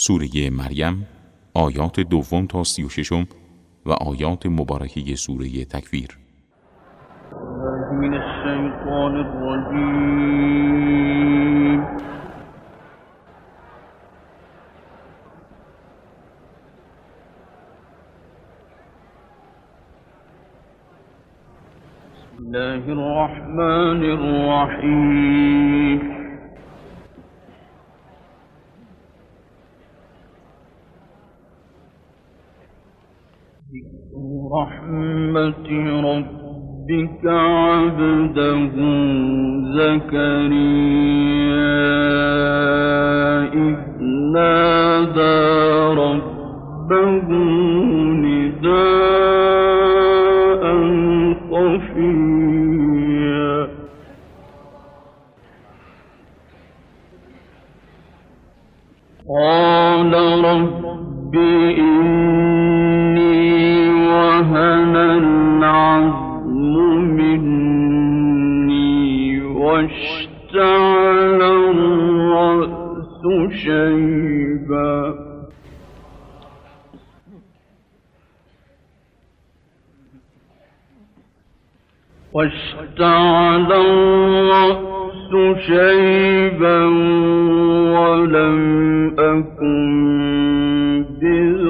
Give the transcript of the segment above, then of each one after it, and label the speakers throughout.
Speaker 1: سوره مریم آیات دوم تا سی و ششم و آیات مبارکه سوره تکویر
Speaker 2: بسم الله الرحمن الرحیم. رحمة ربك عبده زكريا إذ نادى ربه نداء خفيا. قال رب واشتعل واشتعل الرأس شيبا ولم أكن بدعائك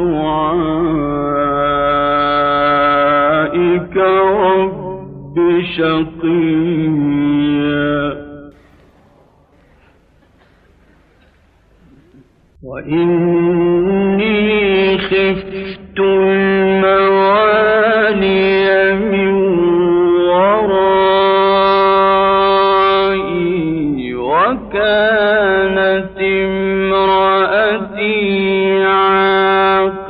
Speaker 2: رب شقيا. وإني وكانت امرأتي عاقرا.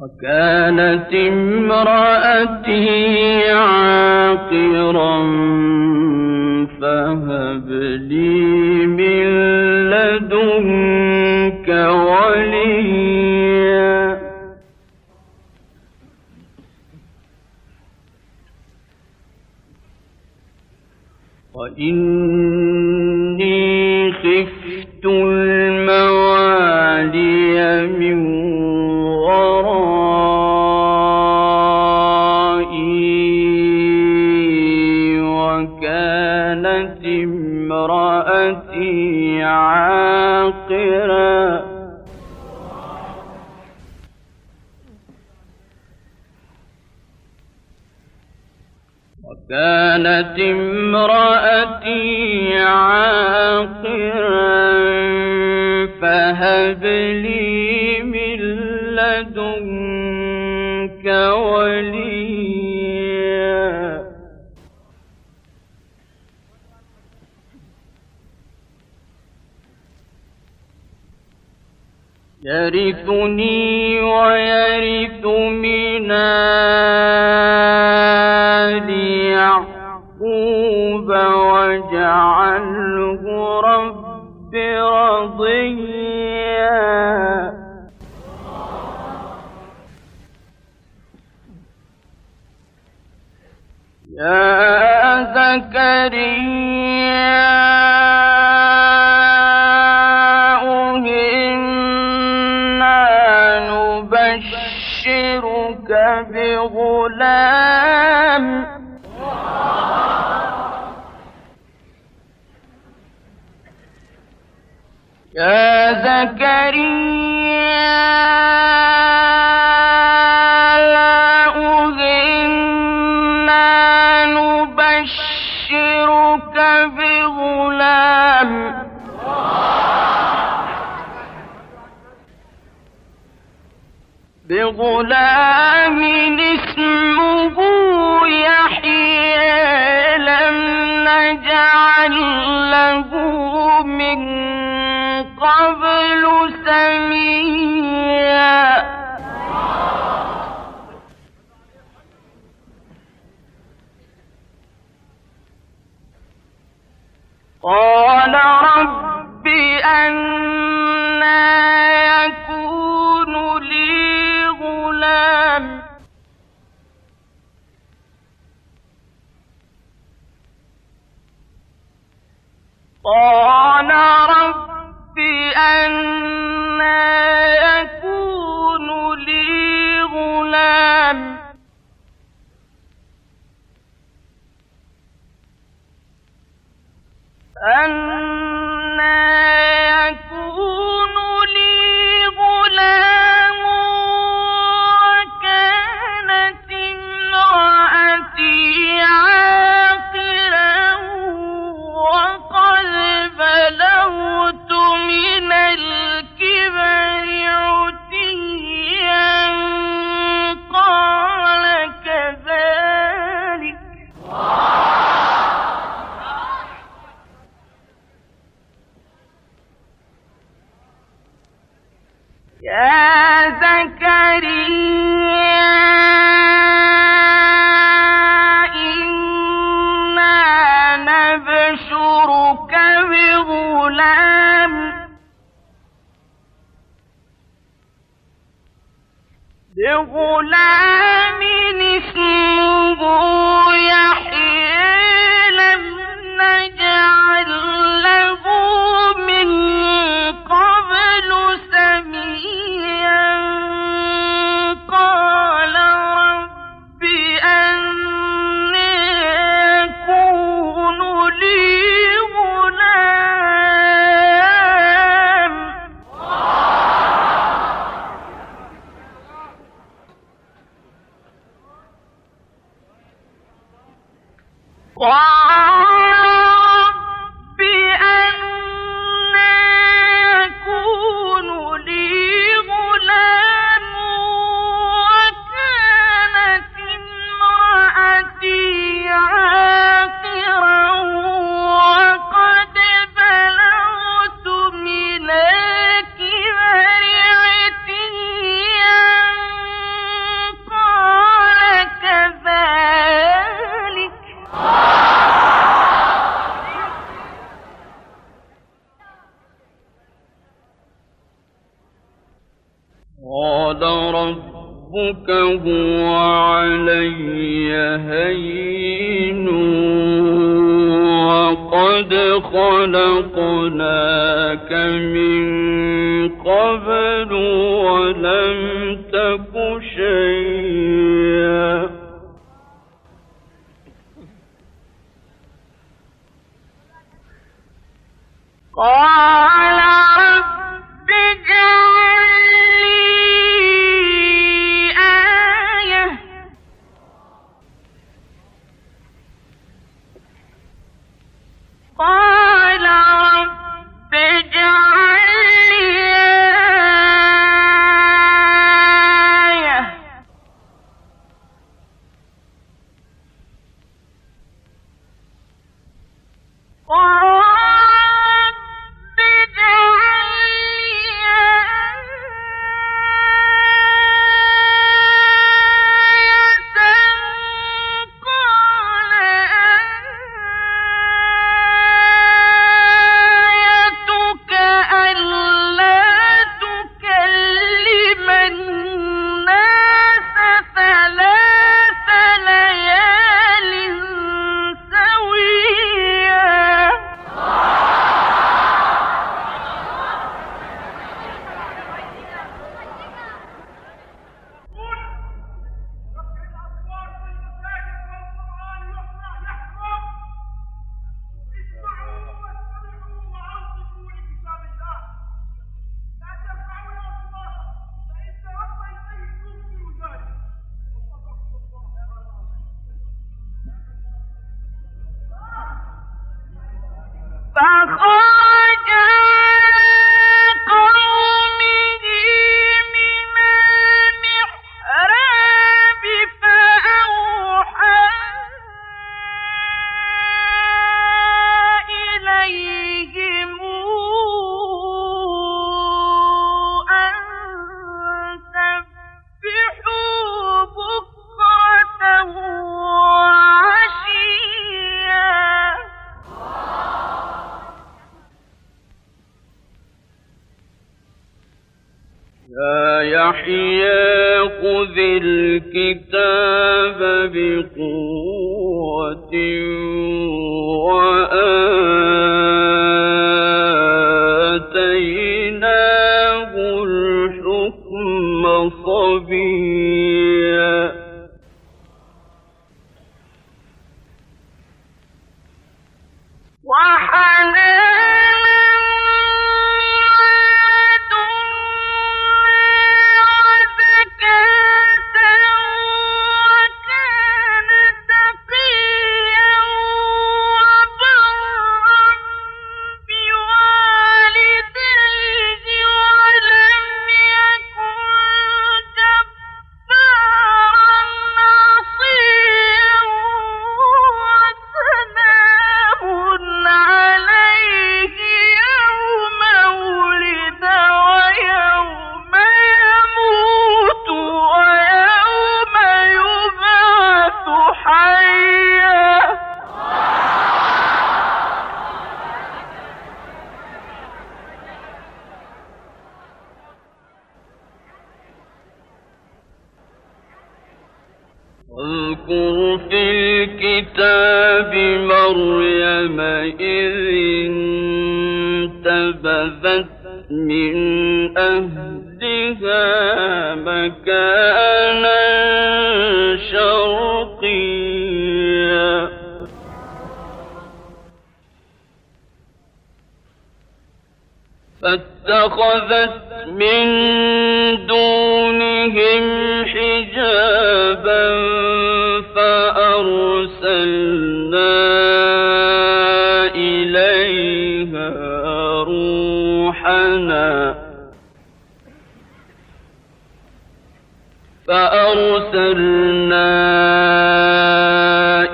Speaker 2: وكانت امرأتي عاقرا فهب لي من لدنك وليا. وإني خفت الموالي من امرأتي عاقرا. وكانت امرأتي عاقرا فهب لي من لدنك وليا. يرثني ويرث من آل يا زكريا بغلام يا زكريا بغلام اسمه يحيى لم نجعل له من قبل سميا. قال رب أنا tiempo.
Speaker 3: وآل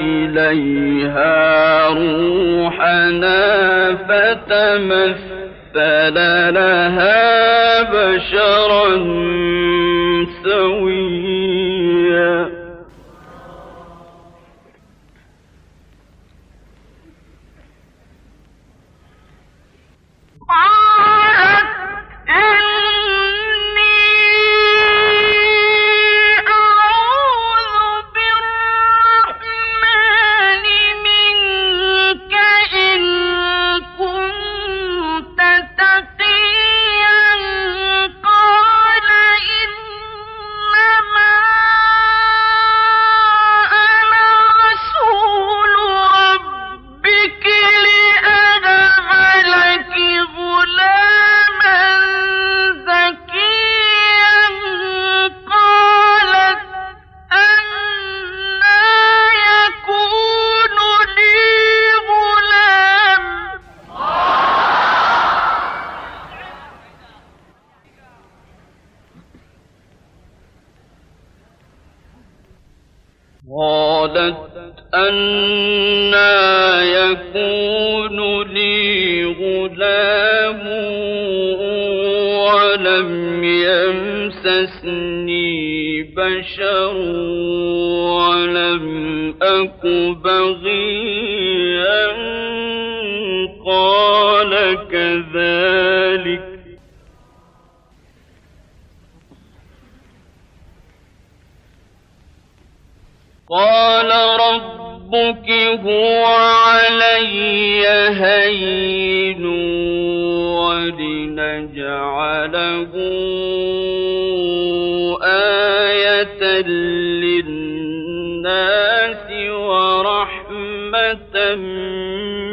Speaker 2: إليها روحنا فتمثل لها بشرا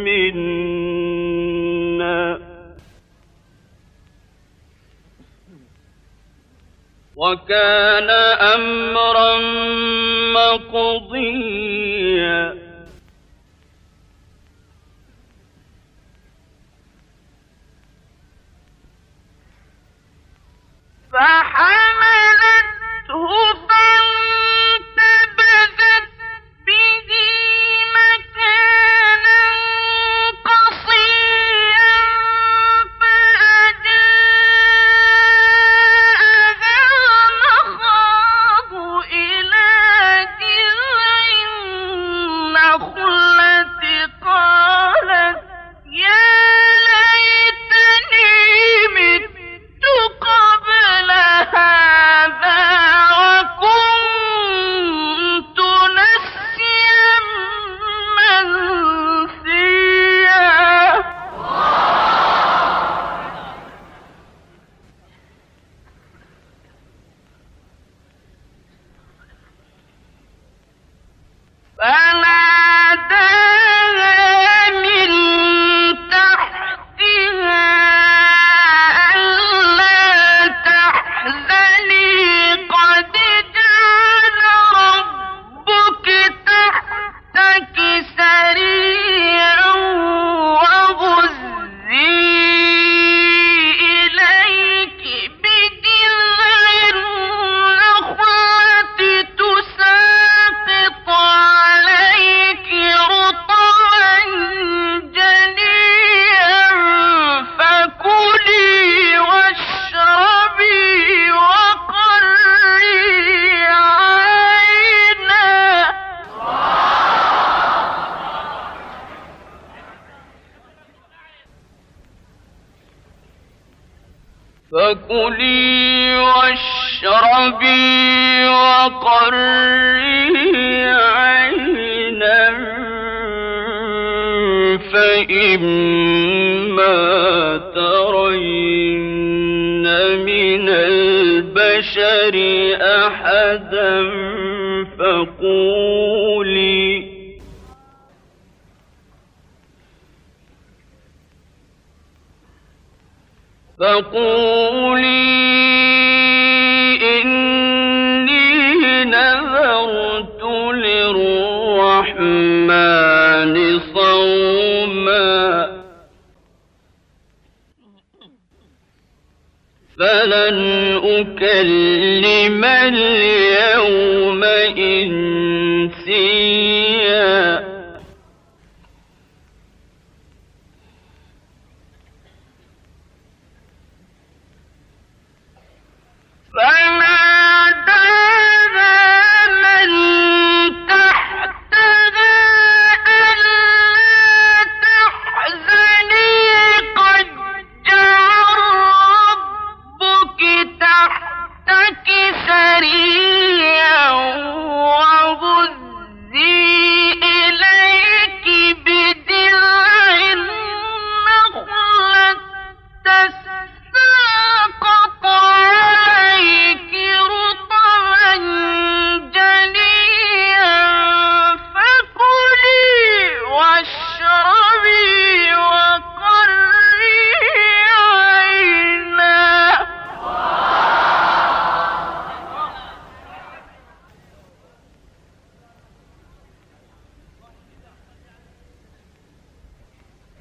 Speaker 2: منا. وكان أمرا مقضيا.
Speaker 4: فحملته فحملته فكلي واشربي وقري عينا
Speaker 2: فإما ترين من البشر أحدا فقولي إني نذرت للرحمن صوما فلن أكلم اليوم إنسيا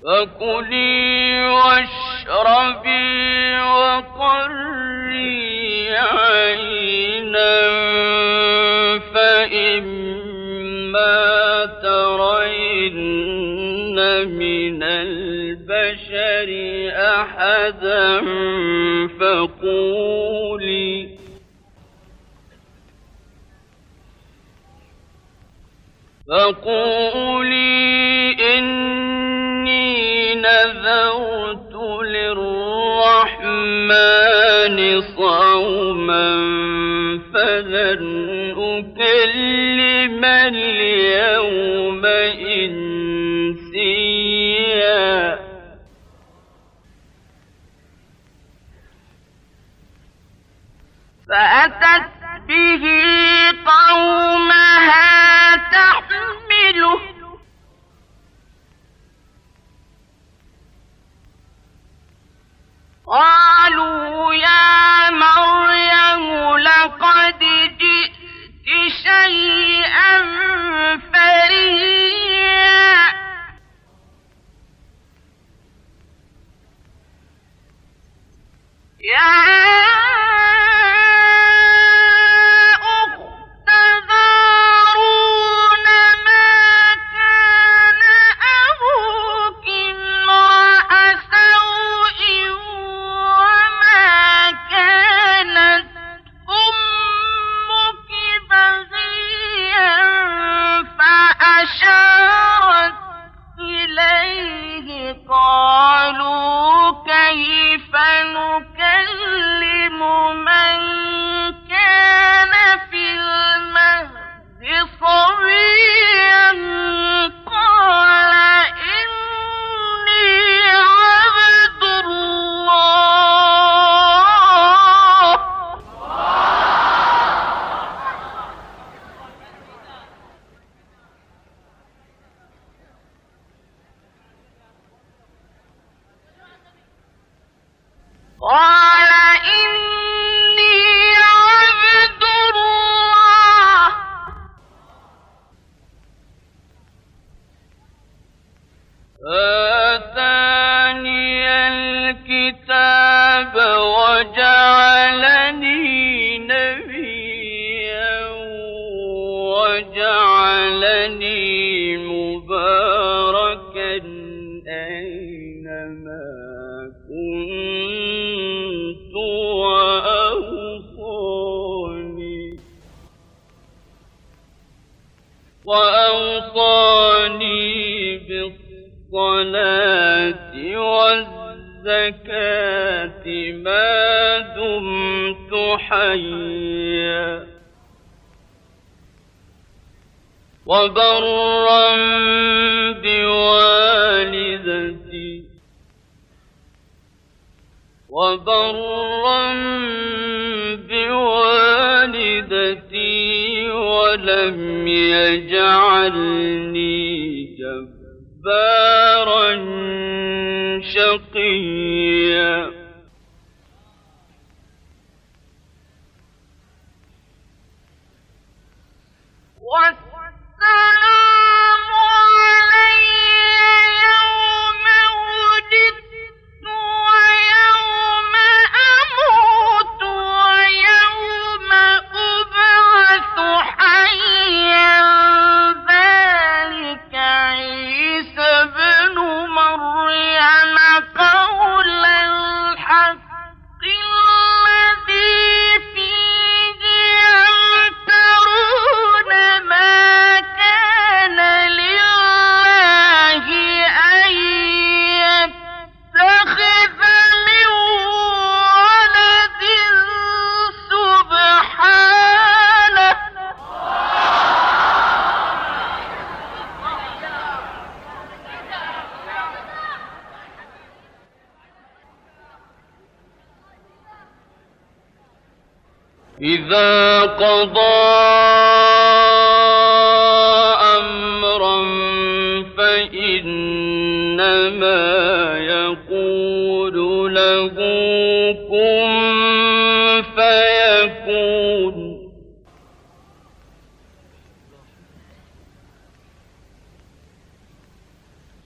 Speaker 2: فكلي واشربي وقري عينا فإما ترين من البشر أحدا فقولي. فقولي صوما فلن أكلم اليوم إنسيا.
Speaker 4: فأتت به قومها
Speaker 2: وأوصاني بالصلاة والزكاة ما دمت حيا. وبرا بوالدتي وبرا ولم يجعلني جبارا شقيا. والسلام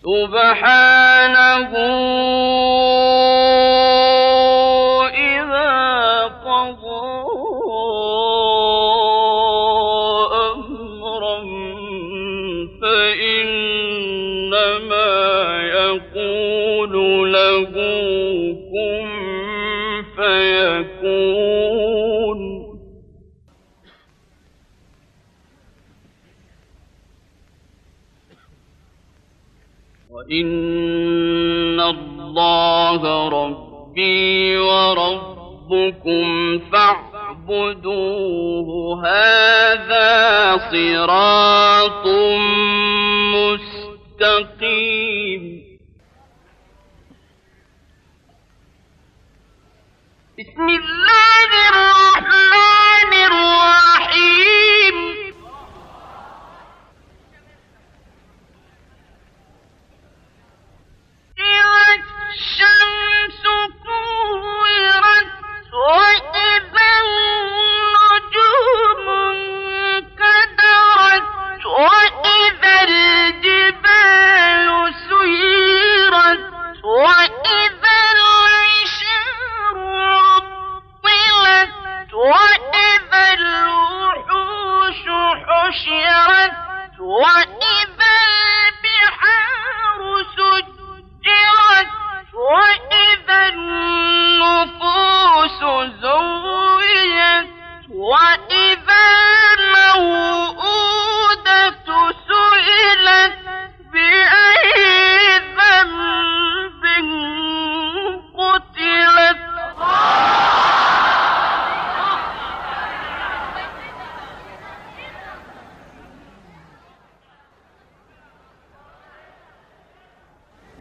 Speaker 2: سبحانه ربي وربكم فاعبدوه. هذا صراط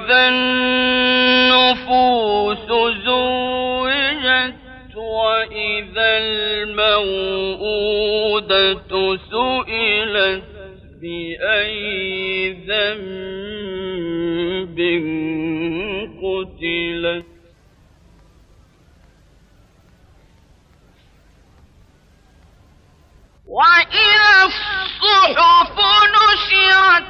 Speaker 2: إذا النفوس زوجت وإذا الموءودة سئلت بأي ذنب قتلت. وإذا الصحف نشرت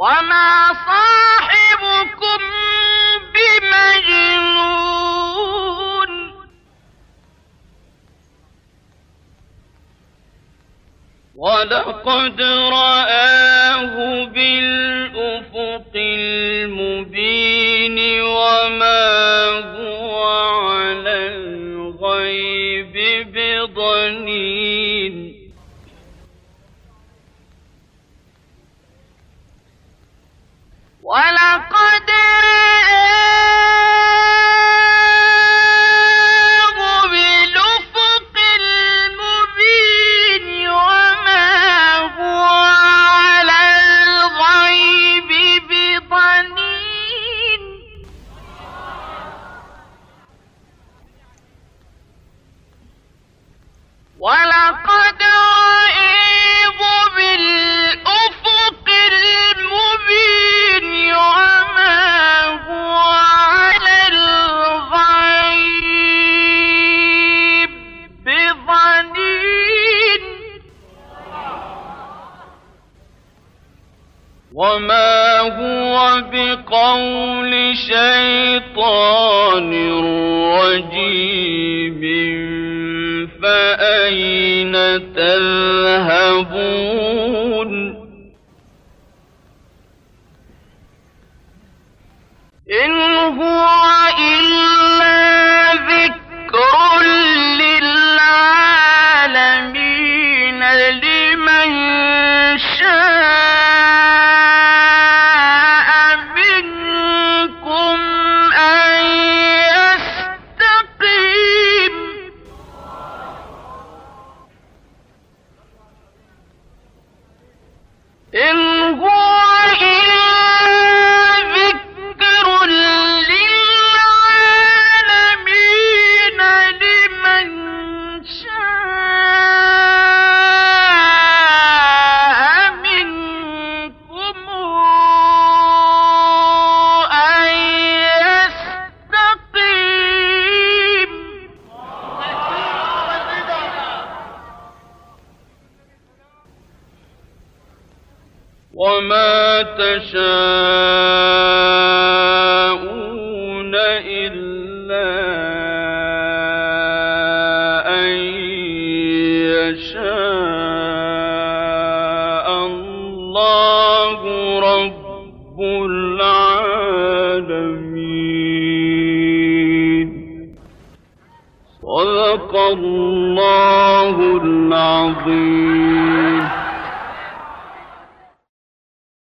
Speaker 2: وما صاحبكم بمجنون ولقد رآه بالأفق المبين وما هو ولقد بقول